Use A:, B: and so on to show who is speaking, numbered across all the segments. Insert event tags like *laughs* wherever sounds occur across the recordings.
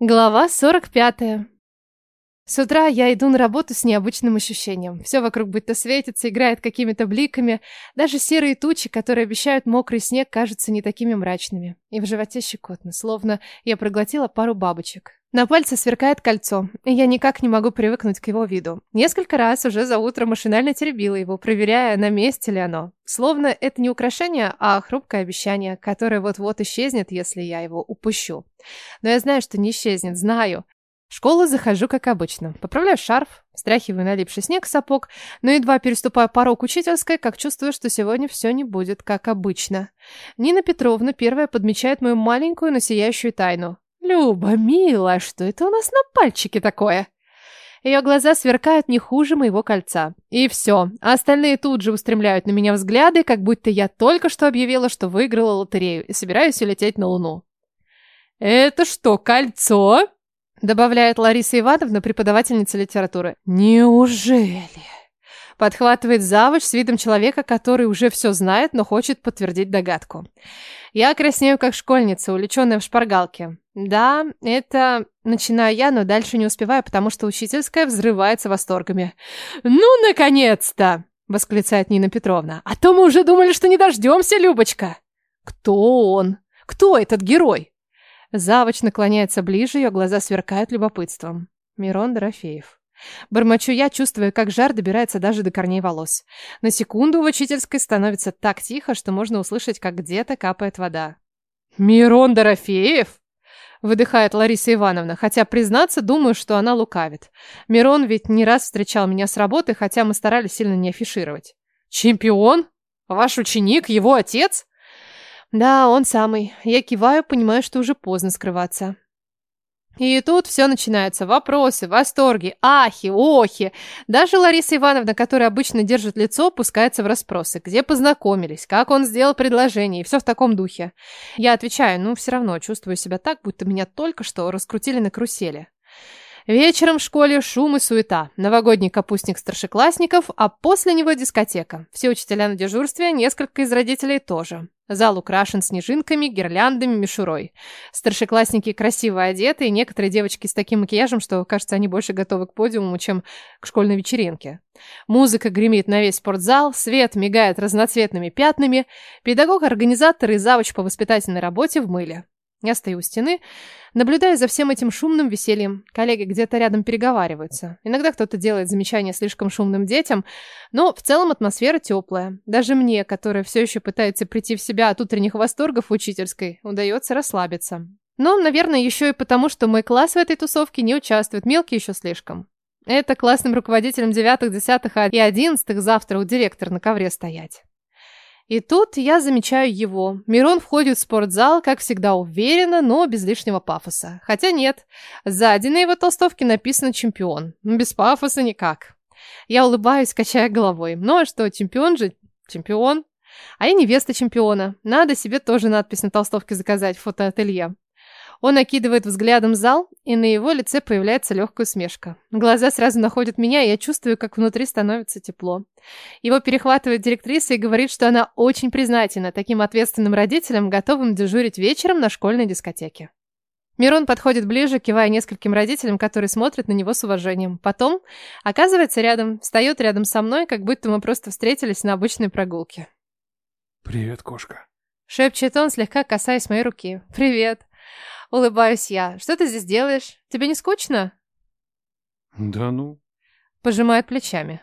A: Глава 45. С утра я иду на работу с необычным ощущением. Все вокруг будто светится, играет какими-то бликами. Даже серые тучи, которые обещают мокрый снег, кажутся не такими мрачными. И в животе щекотно, словно я проглотила пару бабочек. На пальце сверкает кольцо, и я никак не могу привыкнуть к его виду. Несколько раз уже за утро машинально теребила его, проверяя, на месте ли оно. Словно это не украшение, а хрупкое обещание, которое вот-вот исчезнет, если я его упущу. Но я знаю, что не исчезнет, знаю. Школу захожу, как обычно. Поправляю шарф, стряхиваю налипший снег сапог, но едва переступаю порог учительской, как чувствую, что сегодня все не будет, как обычно. Нина Петровна первая подмечает мою маленькую, но сияющую тайну. «Люба, милая, что это у нас на пальчике такое?» Ее глаза сверкают не хуже моего кольца. И все. А остальные тут же устремляют на меня взгляды, как будто я только что объявила, что выиграла лотерею и собираюсь улететь на Луну. «Это что, кольцо?» Добавляет Лариса Ивановна, преподавательница литературы. «Неужели?» Подхватывает завуч с видом человека, который уже все знает, но хочет подтвердить догадку. Я краснею, как школьница, увлеченная в шпаргалке. Да, это... Начинаю я, но дальше не успеваю, потому что учительская взрывается восторгами. «Ну, наконец-то!» — восклицает Нина Петровна. «А то мы уже думали, что не дождемся, Любочка!» «Кто он? Кто этот герой?» Завуч наклоняется ближе, ее глаза сверкают любопытством. Мирон Дорофеев. Бормочу я, чувствуя, как жар добирается даже до корней волос. На секунду в учительской становится так тихо, что можно услышать, как где-то капает вода. «Мирон Дорофеев?» Выдыхает Лариса Ивановна, хотя, признаться, думаю, что она лукавит. Мирон ведь не раз встречал меня с работы, хотя мы старались сильно не афишировать. «Чемпион? Ваш ученик? Его отец?» «Да, он самый. Я киваю, понимаю, что уже поздно скрываться». И тут все начинается. Вопросы, восторги, ахи, охи. Даже Лариса Ивановна, которая обычно держит лицо, пускается в расспросы. Где познакомились, как он сделал предложение, и все в таком духе. Я отвечаю, ну все равно чувствую себя так, будто меня только что раскрутили на карусели. Вечером в школе шум и суета. Новогодний капустник старшеклассников, а после него дискотека. Все учителя на дежурстве, несколько из родителей тоже. Зал украшен снежинками, гирляндами, мишурой. Старшеклассники красиво одеты, и некоторые девочки с таким макияжем, что, кажется, они больше готовы к подиуму, чем к школьной вечеринке. Музыка гремит на весь спортзал, свет мигает разноцветными пятнами, педагог-организатор и завуч по воспитательной работе в мыле. Я стою у стены, наблюдая за всем этим шумным весельем. Коллеги где-то рядом переговариваются. Иногда кто-то делает замечания слишком шумным детям, но в целом атмосфера теплая. Даже мне, которая все еще пытается прийти в себя от утренних восторгов учительской, удается расслабиться. Но, наверное, еще и потому, что мой класс в этой тусовке не участвует, мелкий еще слишком. Это классным руководителем девятых, десятых и одиннадцатых завтра у директора на ковре стоять. И тут я замечаю его. Мирон входит в спортзал, как всегда, уверенно, но без лишнего пафоса. Хотя нет, сзади на его толстовке написано «чемпион». Без пафоса никак. Я улыбаюсь, качая головой. Ну а что, чемпион же? Чемпион. А я невеста чемпиона. Надо себе тоже надпись на толстовке заказать в фотоателье. Он окидывает взглядом зал, и на его лице появляется легкая усмешка. Глаза сразу находят меня, и я чувствую, как внутри становится тепло. Его перехватывает директриса и говорит, что она очень признательна таким ответственным родителям, готовым дежурить вечером на школьной дискотеке. Мирон подходит ближе, кивая нескольким родителям, которые смотрят на него с уважением. Потом оказывается рядом, встает рядом со мной, как будто мы просто встретились на обычной прогулке.
B: «Привет, кошка», —
A: шепчет он, слегка касаясь моей руки. «Привет». *laughs* Улыбаюсь я. Что ты здесь делаешь? Тебе не скучно?
B: Да ну.
A: Пожимает плечами.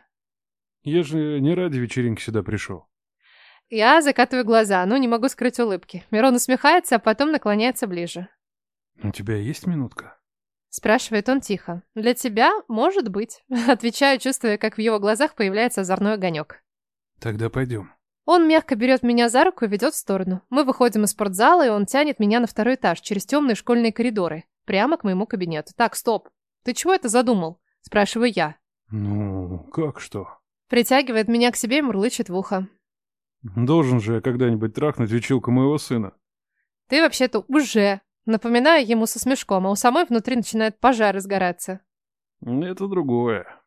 B: Я же не ради вечеринки сюда пришел.
A: Я закатываю глаза, но не могу скрыть улыбки. Мирон усмехается, а потом наклоняется ближе.
B: У тебя есть минутка?
A: Спрашивает он тихо. Для тебя, может быть. *laughs* Отвечаю, чувствуя, как в его глазах появляется озорной огонек.
B: Тогда пойдем.
A: Он мягко берет меня за руку и ведет в сторону. Мы выходим из спортзала, и он тянет меня на второй этаж, через темные школьные коридоры, прямо к моему кабинету. Так, стоп. Ты чего это задумал? Спрашиваю я.
B: Ну, как что?
A: Притягивает меня к себе и мурлычет в ухо.
B: Должен же я когда-нибудь трахнуть вечилку моего сына.
A: Ты вообще-то уже. Напоминаю ему со смешком, а у самой внутри начинает пожар разгораться.
B: Это другое.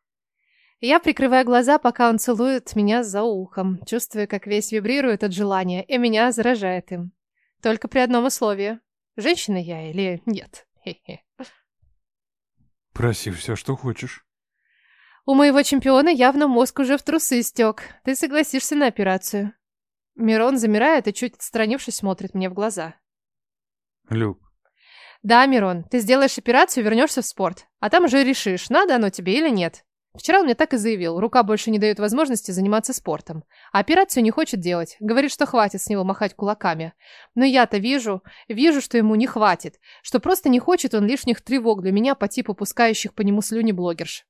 A: Я прикрываю глаза, пока он целует меня за ухом, чувствуя, как весь вибрирует от желания, и меня заражает им. Только при одном условии. Женщина я или нет?
B: Проси все, что хочешь.
A: У моего чемпиона явно мозг уже в трусы стек. Ты согласишься на операцию. Мирон замирает и, чуть отстранившись, смотрит мне в глаза.
B: Люб,
A: Да, Мирон, ты сделаешь операцию и вернешься в спорт. А там уже решишь, надо оно тебе или нет. Вчера он мне так и заявил, рука больше не дает возможности заниматься спортом. А операцию не хочет делать, говорит, что хватит с него махать кулаками. Но я-то вижу, вижу, что ему не хватит, что просто не хочет он лишних тревог для меня по типу пускающих по нему слюни блогерш.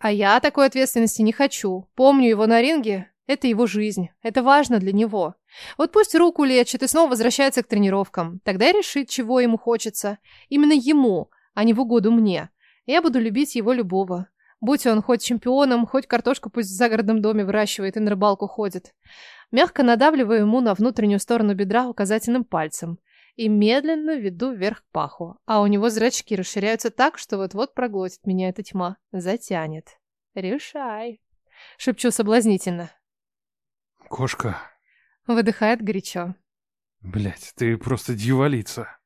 A: А я такой ответственности не хочу. Помню его на ринге, это его жизнь, это важно для него. Вот пусть руку лечит и снова возвращается к тренировкам. Тогда и решит, чего ему хочется. Именно ему, а не в угоду мне. Я буду любить его любого. Будь он хоть чемпионом, хоть картошку пусть в загородном доме выращивает и на рыбалку ходит. Мягко надавливаю ему на внутреннюю сторону бедра указательным пальцем и медленно веду вверх к паху, а у него зрачки расширяются так, что вот-вот проглотит меня эта тьма, затянет. «Решай», — шепчу соблазнительно.
B: кошка.
A: Выдыхает горячо.
B: Блять, ты просто дьяволица.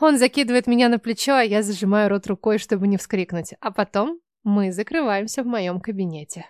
A: Он закидывает меня на плечо, а я зажимаю рот рукой, чтобы не вскрикнуть. А потом мы закрываемся в моем кабинете.